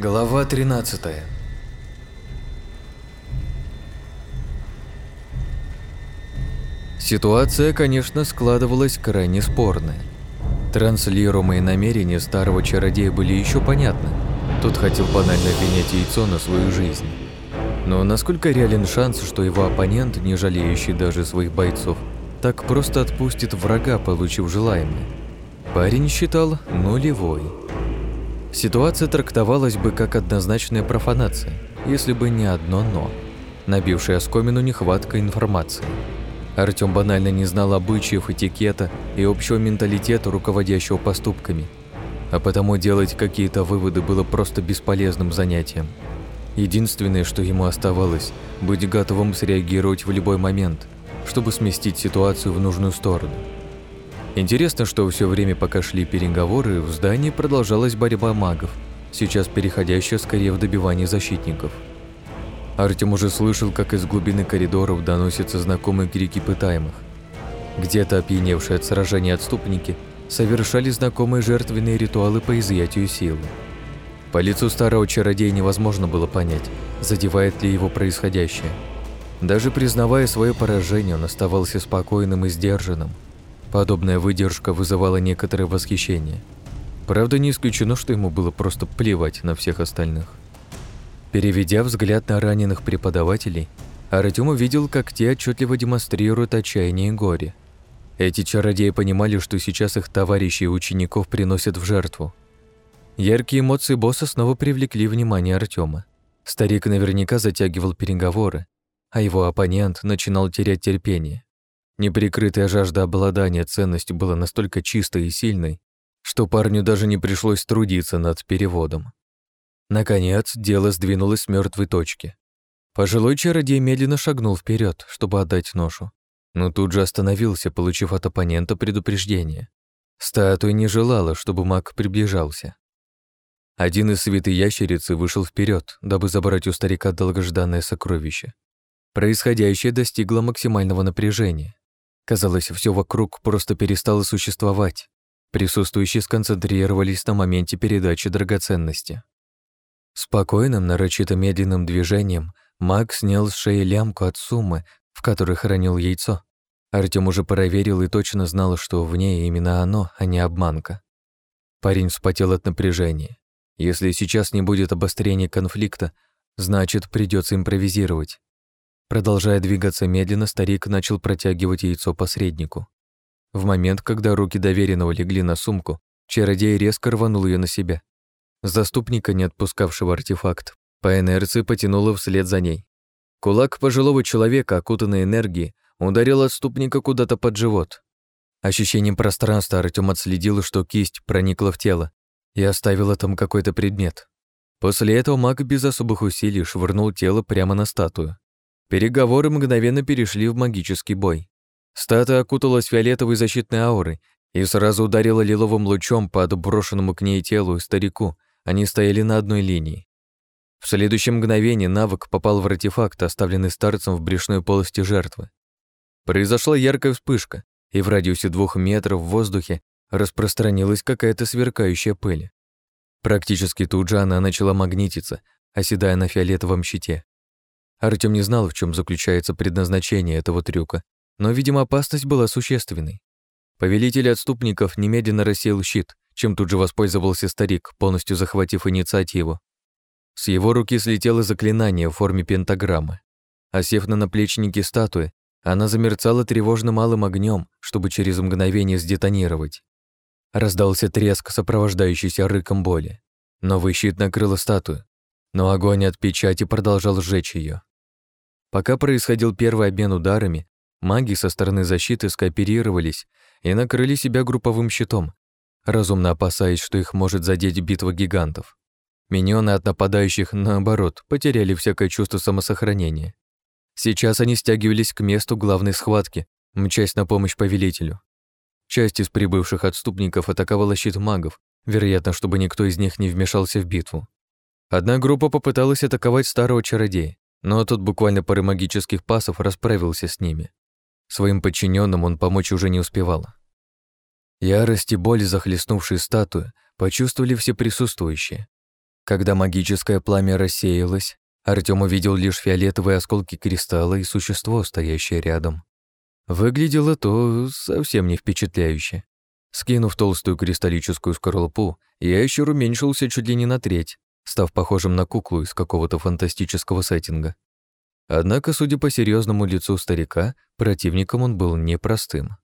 Глава 13 Ситуация, конечно, складывалась крайне спорная. Транслируемые намерения старого чародея были еще понятны. Тот хотел банально принять яйцо на свою жизнь. Но насколько реален шанс, что его оппонент, не жалеющий даже своих бойцов, так просто отпустит врага, получив желаемое? Парень считал нулевой. Ситуация трактовалась бы как однозначная профанация, если бы не одно «но», набившее оскомину нехватка информации. Артём банально не знал обычаев, этикета и общего менталитета, руководящего поступками, а потому делать какие-то выводы было просто бесполезным занятием. Единственное, что ему оставалось, быть готовым среагировать в любой момент, чтобы сместить ситуацию в нужную сторону. Интересно, что все время, пока шли переговоры, в здании продолжалась борьба магов, сейчас переходящая скорее в добивание защитников – Артем уже слышал, как из глубины коридоров доносятся знакомые крики пытаемых. Где-то опьяневшие от сражения отступники совершали знакомые жертвенные ритуалы по изъятию силы. По лицу старого чародея невозможно было понять, задевает ли его происходящее. Даже признавая свое поражение, он оставался спокойным и сдержанным. Подобная выдержка вызывала некоторое восхищение. Правда, не исключено, что ему было просто плевать на всех остальных. Переведя взгляд на раненых преподавателей, Артем увидел, как те отчетливо демонстрируют отчаяние и горе. Эти чародеи понимали, что сейчас их товарищи и учеников приносят в жертву. Яркие эмоции босса снова привлекли внимание Артема. Старик наверняка затягивал переговоры, а его оппонент начинал терять терпение. Неприкрытая жажда обладания ценностью была настолько чистой и сильной, что парню даже не пришлось трудиться над переводом. Наконец, дело сдвинулось с мертвой точки. Пожилой чародей медленно шагнул вперед, чтобы отдать ношу, но тут же остановился, получив от оппонента предупреждение. Статуя не желала, чтобы маг приближался. Один из святой ящерицы вышел вперед, дабы забрать у старика долгожданное сокровище. Происходящее достигло максимального напряжения. Казалось, все вокруг просто перестало существовать. Присутствующие сконцентрировались на моменте передачи драгоценности. Спокойным, нарочито медленным движением маг снял с шеи лямку от суммы, в которой хранил яйцо. Артём уже проверил и точно знал, что в ней именно оно, а не обманка. Парень вспотел от напряжения. Если сейчас не будет обострения конфликта, значит, придется импровизировать. Продолжая двигаться медленно, старик начал протягивать яйцо посреднику. В момент, когда руки доверенного легли на сумку, чародей резко рванул ее на себя. Заступника, не отпускавшего артефакт, по инерции потянуло вслед за ней. Кулак пожилого человека, окутанный энергией, ударил отступника куда-то под живот. Ощущением пространства Артём отследил, что кисть проникла в тело и оставила там какой-то предмет. После этого маг без особых усилий швырнул тело прямо на статую. Переговоры мгновенно перешли в магический бой. Статуя окуталась фиолетовой защитной аурой и сразу ударила лиловым лучом по отброшенному к ней телу старику, они стояли на одной линии. В следующее мгновение навык попал в артефакт, оставленный старцем в брюшной полости жертвы. Произошла яркая вспышка, и в радиусе двух метров в воздухе распространилась какая-то сверкающая пыль. Практически тут же она начала магнититься, оседая на фиолетовом щите. Артём не знал, в чем заключается предназначение этого трюка, но, видимо, опасность была существенной. Повелитель отступников немедленно рассеял щит, чем тут же воспользовался старик, полностью захватив инициативу. С его руки слетело заклинание в форме пентаграммы. Осев на наплечнике статуи, она замерцала тревожно малым огнем, чтобы через мгновение сдетонировать. Раздался треск, сопровождающийся рыком боли. Новый щит накрыл статую, но огонь от печати продолжал сжечь ее. Пока происходил первый обмен ударами, маги со стороны защиты скооперировались и накрыли себя групповым щитом, разумно опасаясь, что их может задеть битва гигантов. Миньоны от нападающих, наоборот, потеряли всякое чувство самосохранения. Сейчас они стягивались к месту главной схватки, мчась на помощь повелителю. Часть из прибывших отступников атаковала щит магов, вероятно, чтобы никто из них не вмешался в битву. Одна группа попыталась атаковать старого чародея, но тот буквально пары магических пасов расправился с ними. Своим подчиненным он помочь уже не успевал. Ярость и боль, захлестнувшие статую, почувствовали все присутствующие. Когда магическое пламя рассеялось, Артём увидел лишь фиолетовые осколки кристалла и существо, стоящее рядом. Выглядело то совсем не впечатляюще. Скинув толстую кристаллическую скорлупу, ящер уменьшился чуть ли не на треть, став похожим на куклу из какого-то фантастического сеттинга. Однако, судя по серьезному лицу старика, противником он был непростым.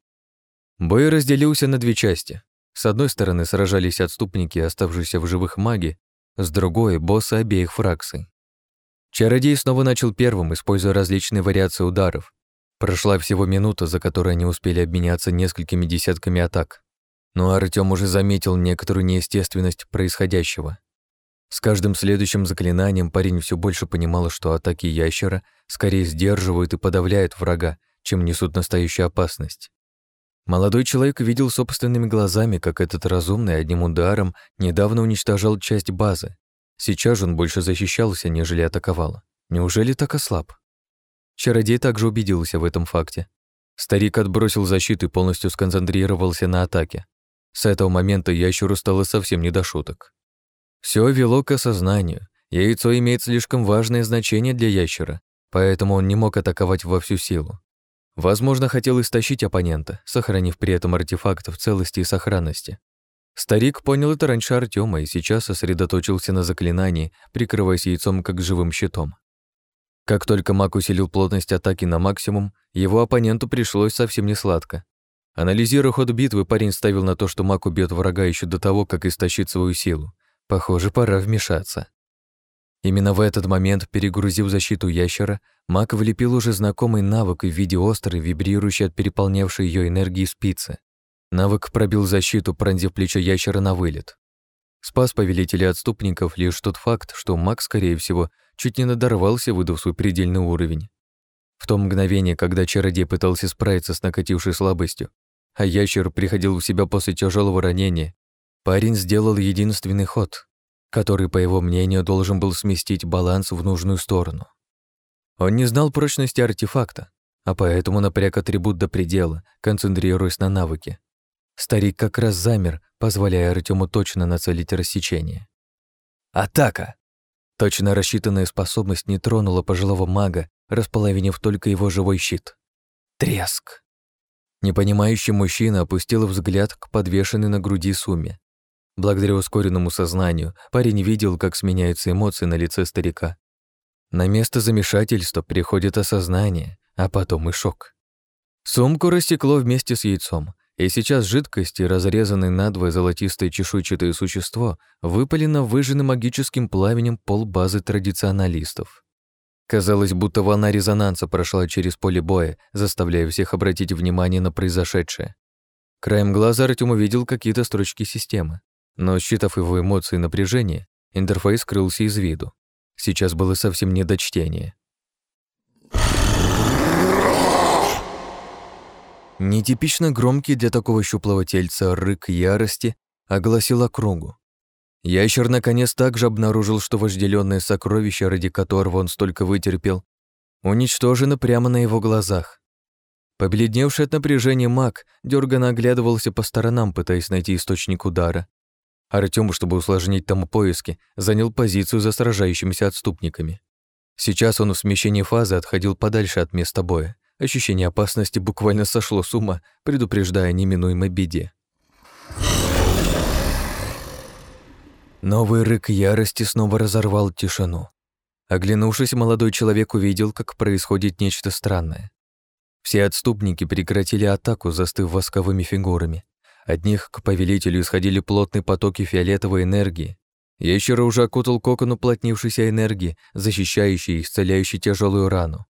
Бой разделился на две части. С одной стороны сражались отступники, оставшиеся в живых маги, с другой — боссы обеих фракций. Чародей снова начал первым, используя различные вариации ударов. Прошла всего минута, за которой они успели обменяться несколькими десятками атак. Но Артём уже заметил некоторую неестественность происходящего. С каждым следующим заклинанием парень все больше понимал, что атаки ящера скорее сдерживают и подавляют врага, чем несут настоящую опасность. Молодой человек видел собственными глазами, как этот разумный одним ударом недавно уничтожал часть базы. Сейчас же он больше защищался, нежели атаковал. Неужели так ослаб? Чародей также убедился в этом факте. Старик отбросил защиту и полностью сконцентрировался на атаке. С этого момента ящеру стало совсем не до шуток. Все вело к осознанию. Яйцо имеет слишком важное значение для ящера, поэтому он не мог атаковать во всю силу. Возможно, хотел истощить оппонента, сохранив при этом артефакт в целости и сохранности. Старик понял это раньше Артема и сейчас сосредоточился на заклинании, прикрываясь яйцом как живым щитом. Как только маг усилил плотность атаки на максимум, его оппоненту пришлось совсем не сладко. Анализируя ход битвы, парень ставил на то, что маг убьет врага еще до того, как истощит свою силу. Похоже, пора вмешаться. Именно в этот момент, перегрузив защиту ящера, маг влепил уже знакомый навык в виде острой, вибрирующей от переполнявшей ее энергии спицы. Навык пробил защиту, пронзив плечо ящера на вылет. Спас повелителя отступников лишь тот факт, что маг, скорее всего, чуть не надорвался, выдав свой предельный уровень. В то мгновение, когда чародей пытался справиться с накатившей слабостью, а ящер приходил в себя после тяжелого ранения, парень сделал единственный ход, который, по его мнению, должен был сместить баланс в нужную сторону. Он не знал прочности артефакта, а поэтому напряг атрибут до предела, концентрируясь на навыке. Старик как раз замер, позволяя Артему точно нацелить рассечение. Атака! Точно рассчитанная способность не тронула пожилого мага, располовинив только его живой щит. Треск! Непонимающий мужчина опустил взгляд к подвешенной на груди сумме. Благодаря ускоренному сознанию парень видел, как сменяются эмоции на лице старика. На место замешательства приходит осознание, а потом и шок. Сумку растекло вместе с яйцом, и сейчас жидкость и разрезанное надвое золотистое чешуйчатое существо выпали на выжженный магическим пламенем пол базы традиционалистов. Казалось, будто волна резонанса прошла через поле боя, заставляя всех обратить внимание на произошедшее. Краем глаза Артем увидел какие-то строчки системы, но, считав его эмоции и напряжение, интерфейс скрылся из виду. Сейчас было совсем не до чтения. Нетипично громкий для такого щуплого тельца рык ярости огласил округу. Ящер наконец также обнаружил, что вожделенное сокровище, ради которого он столько вытерпел, уничтожено прямо на его глазах. Побледневший от напряжения маг дёрганно оглядывался по сторонам, пытаясь найти источник удара. Артём, чтобы усложнить тому поиски, занял позицию за сражающимися отступниками. Сейчас он в смещении фазы отходил подальше от места боя, Ощущение опасности буквально сошло с ума, предупреждая о неминуемой беде. Новый рык ярости снова разорвал тишину. Оглянувшись, молодой человек увидел, как происходит нечто странное. Все отступники прекратили атаку, застыв восковыми фигурами. От них к повелителю исходили плотные потоки фиолетовой энергии. Ящера уже окутал кокон уплотнившейся энергии, защищающей и исцеляющей тяжелую рану.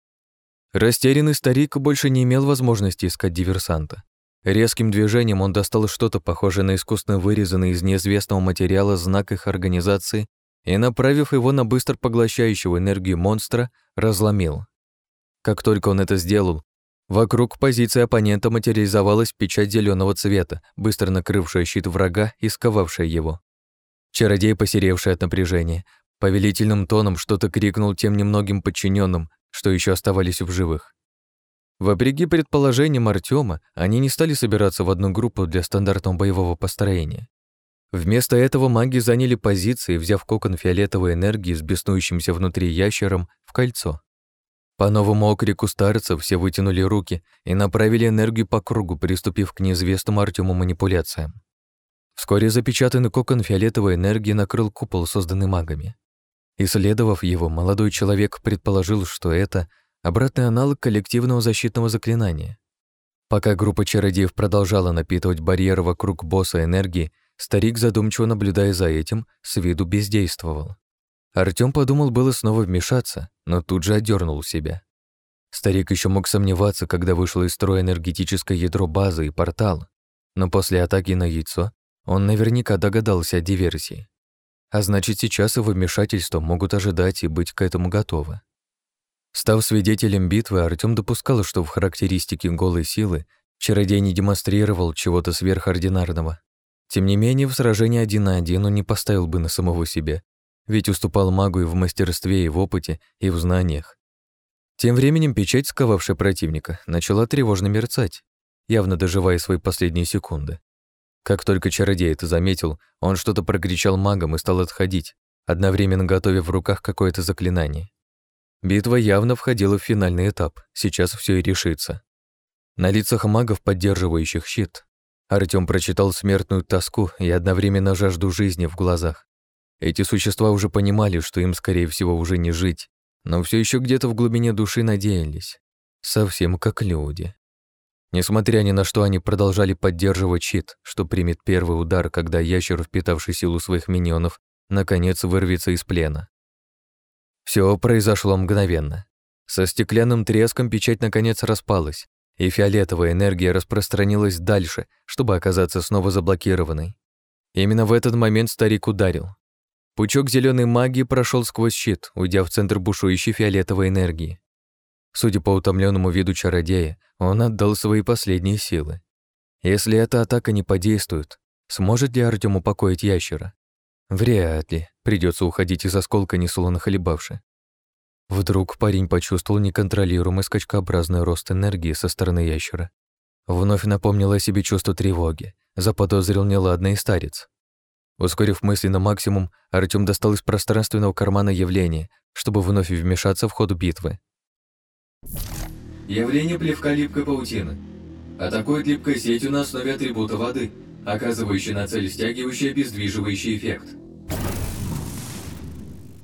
Растерянный старик больше не имел возможности искать диверсанта. Резким движением он достал что-то похожее на искусно вырезанный из неизвестного материала знак их организации и, направив его на быстро поглощающего энергию монстра, разломил. Как только он это сделал, вокруг позиции оппонента материализовалась печать зеленого цвета, быстро накрывшая щит врага и сковавшая его. Чародей, посеревший от напряжения, повелительным тоном что-то крикнул тем немногим подчиненным, что еще оставались в живых. Вопреки предположениям Артема, они не стали собираться в одну группу для стандартного боевого построения. Вместо этого маги заняли позиции, взяв кокон фиолетовой энергии с беснующимся внутри ящером в кольцо. По новому окрику старцев все вытянули руки и направили энергию по кругу, приступив к неизвестному Артему манипуляциям. Вскоре запечатанный кокон фиолетовой энергии накрыл купол, созданный магами. Исследовав его, молодой человек предположил, что это обратный аналог коллективного защитного заклинания. Пока группа чародеев продолжала напитывать барьер вокруг босса энергии, старик, задумчиво наблюдая за этим, с виду бездействовал. Артём подумал было снова вмешаться, но тут же отдернул себя. Старик еще мог сомневаться, когда вышло из строя энергетическое ядро базы и портал, но после атаки на яйцо он наверняка догадался о диверсии. А значит, сейчас его вмешательство могут ожидать и быть к этому готовы. Став свидетелем битвы, Артём допускал, что в характеристике голой силы чародей не демонстрировал чего-то сверхординарного. Тем не менее, в сражении один на один он не поставил бы на самого себя, ведь уступал магу и в мастерстве, и в опыте, и в знаниях. Тем временем печать, сковавшая противника, начала тревожно мерцать, явно доживая свои последние секунды. Как только чародей это заметил, он что-то прокричал магом и стал отходить, одновременно готовя в руках какое-то заклинание. Битва явно входила в финальный этап, сейчас все и решится. На лицах магов, поддерживающих щит, Артём прочитал смертную тоску и одновременно жажду жизни в глазах. Эти существа уже понимали, что им, скорее всего, уже не жить, но все еще где-то в глубине души надеялись. Совсем как люди. Несмотря ни на что, они продолжали поддерживать щит, что примет первый удар, когда ящер, впитавший силу своих миньонов, наконец вырвется из плена. Все произошло мгновенно. Со стеклянным треском печать наконец распалась, и фиолетовая энергия распространилась дальше, чтобы оказаться снова заблокированной. Именно в этот момент старик ударил. Пучок зеленой магии прошел сквозь щит, уйдя в центр бушующей фиолетовой энергии. Судя по утомленному виду чародея, он отдал свои последние силы. Если эта атака не подействует, сможет ли Артём упокоить ящера? Вряд ли. Придется уходить из осколка, несловно хлебавши. Вдруг парень почувствовал неконтролируемый скачкообразный рост энергии со стороны ящера. Вновь напомнил о себе чувство тревоги, заподозрил неладный старец. Ускорив мысли на максимум, Артём достал из пространственного кармана явление, чтобы вновь вмешаться в ход битвы. Явление плевка липкой паутины. Атакует липкая сеть на основе атрибута воды, оказывающая на цель стягивающий обездвиживающий эффект.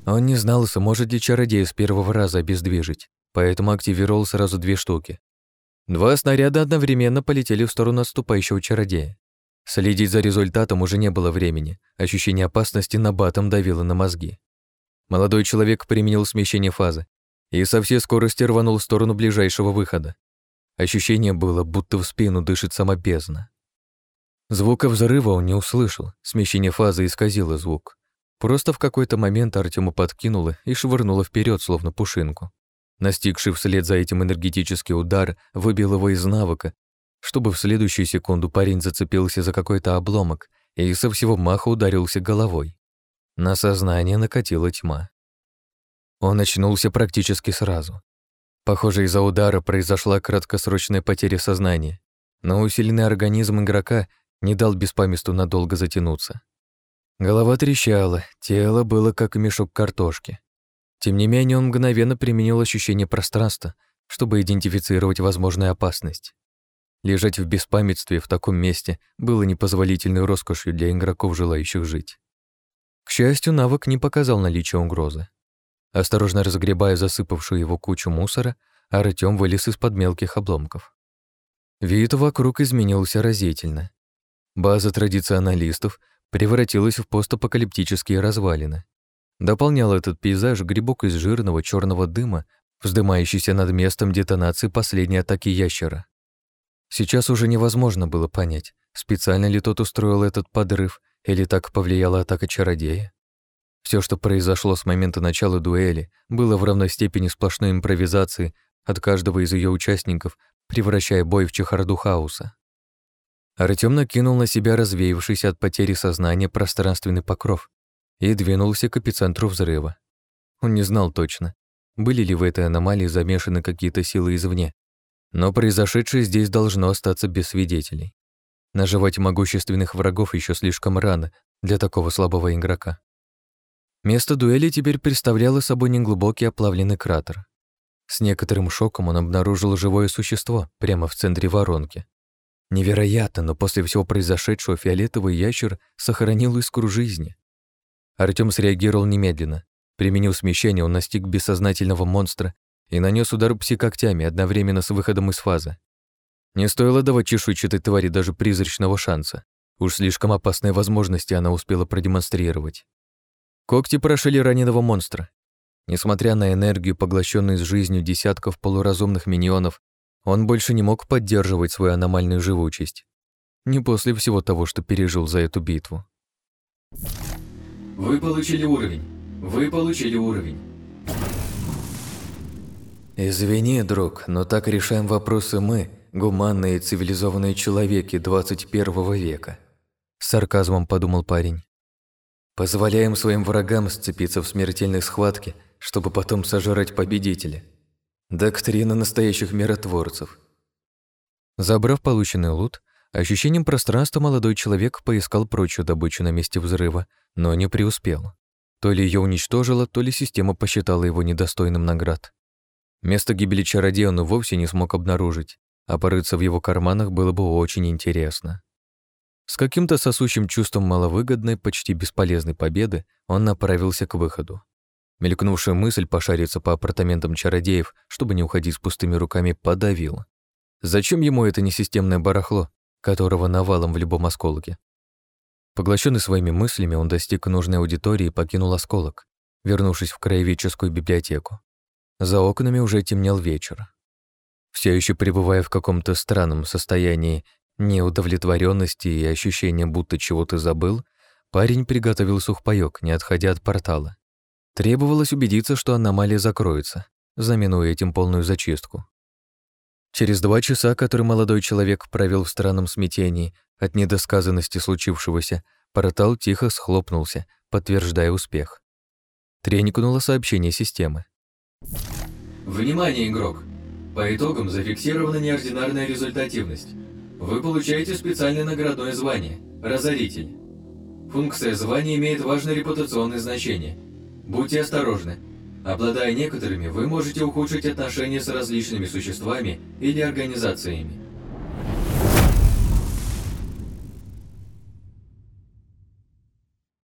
Он не знал, сможет ли чародей с первого раза обездвижить, поэтому активировал сразу две штуки. Два снаряда одновременно полетели в сторону отступающего чародея. Следить за результатом уже не было времени, ощущение опасности на батом давило на мозги. Молодой человек применил смещение фазы и со всей скорости рванул в сторону ближайшего выхода. Ощущение было, будто в спину дышит сама бездна. Звука взрыва он не услышал, смещение фазы исказило звук. Просто в какой-то момент Артему подкинуло и швырнуло вперед, словно пушинку. Настигший вслед за этим энергетический удар выбил его из навыка, чтобы в следующую секунду парень зацепился за какой-то обломок и со всего маха ударился головой. На сознание накатила тьма. Он очнулся практически сразу. Похоже, из-за удара произошла краткосрочная потеря сознания, но усиленный организм игрока не дал беспамятству надолго затянуться. Голова трещала, тело было как мешок картошки. Тем не менее, он мгновенно применил ощущение пространства, чтобы идентифицировать возможную опасность. Лежать в беспамятстве в таком месте было непозволительной роскошью для игроков, желающих жить. К счастью, навык не показал наличия угрозы. Осторожно разгребая засыпавшую его кучу мусора, Артём вылез из-под мелких обломков. Вид вокруг изменился разительно. База традиционалистов превратилась в постапокалиптические развалины. Дополнял этот пейзаж грибок из жирного черного дыма, вздымающийся над местом детонации последней атаки ящера. Сейчас уже невозможно было понять, специально ли тот устроил этот подрыв или так повлияла атака чародея. Все, что произошло с момента начала дуэли, было в равной степени сплошной импровизацией от каждого из ее участников, превращая бой в чехарду хаоса. Артём накинул на себя развеявшийся от потери сознания пространственный покров и двинулся к эпицентру взрыва. Он не знал точно, были ли в этой аномалии замешаны какие-то силы извне, но произошедшее здесь должно остаться без свидетелей. Наживать могущественных врагов еще слишком рано, для такого слабого игрока. Место дуэли теперь представляло собой неглубокий оплавленный кратер. С некоторым шоком он обнаружил живое существо прямо в центре воронки. Невероятно, но после всего произошедшего фиолетовый ящер сохранил искру жизни. Артём среагировал немедленно. Применил смещение, он настиг бессознательного монстра и нанес удар пси-когтями одновременно с выходом из фазы. Не стоило давать чешуйчатой твари даже призрачного шанса. Уж слишком опасные возможности она успела продемонстрировать. Когти прошили раненого монстра. Несмотря на энергию, поглощенную с жизнью десятков полуразумных миньонов, он больше не мог поддерживать свою аномальную живучесть. Не после всего того, что пережил за эту битву. Вы получили уровень. Вы получили уровень. Извини, друг, но так решаем вопросы мы, гуманные цивилизованные человеки 21 века. С сарказмом подумал парень. Позволяем своим врагам сцепиться в смертельной схватке, чтобы потом сожрать победителя. Доктрина настоящих миротворцев. Забрав полученный лут, ощущением пространства молодой человек поискал прочую добычу на месте взрыва, но не преуспел. То ли ее уничтожила, то ли система посчитала его недостойным наград. Место гибели чародея он вовсе не смог обнаружить, а порыться в его карманах было бы очень интересно. С каким-то сосущим чувством маловыгодной, почти бесполезной победы он направился к выходу. Мелькнувшая мысль пошариться по апартаментам чародеев, чтобы не уходить с пустыми руками, подавила. Зачем ему это несистемное барахло, которого навалом в любом осколке? Поглощенный своими мыслями, он достиг нужной аудитории и покинул осколок, вернувшись в краеведческую библиотеку. За окнами уже темнел вечер. Все еще пребывая в каком-то странном состоянии неудовлетворенности и ощущения, будто чего-то забыл, парень приготовил сухпайок, не отходя от портала. Требовалось убедиться, что аномалия закроется, знаменуя этим полную зачистку. Через два часа, которые молодой человек провел в странном смятении от недосказанности случившегося, портал тихо схлопнулся, подтверждая успех. Тренькнуло сообщение системы. Внимание, игрок! По итогам зафиксирована неординарная результативность. Вы получаете специальное наградное звание – «Разоритель». Функция звания имеет важное репутационное значение. Будьте осторожны. Обладая некоторыми, вы можете ухудшить отношения с различными существами или организациями.